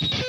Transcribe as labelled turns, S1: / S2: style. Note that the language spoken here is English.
S1: you.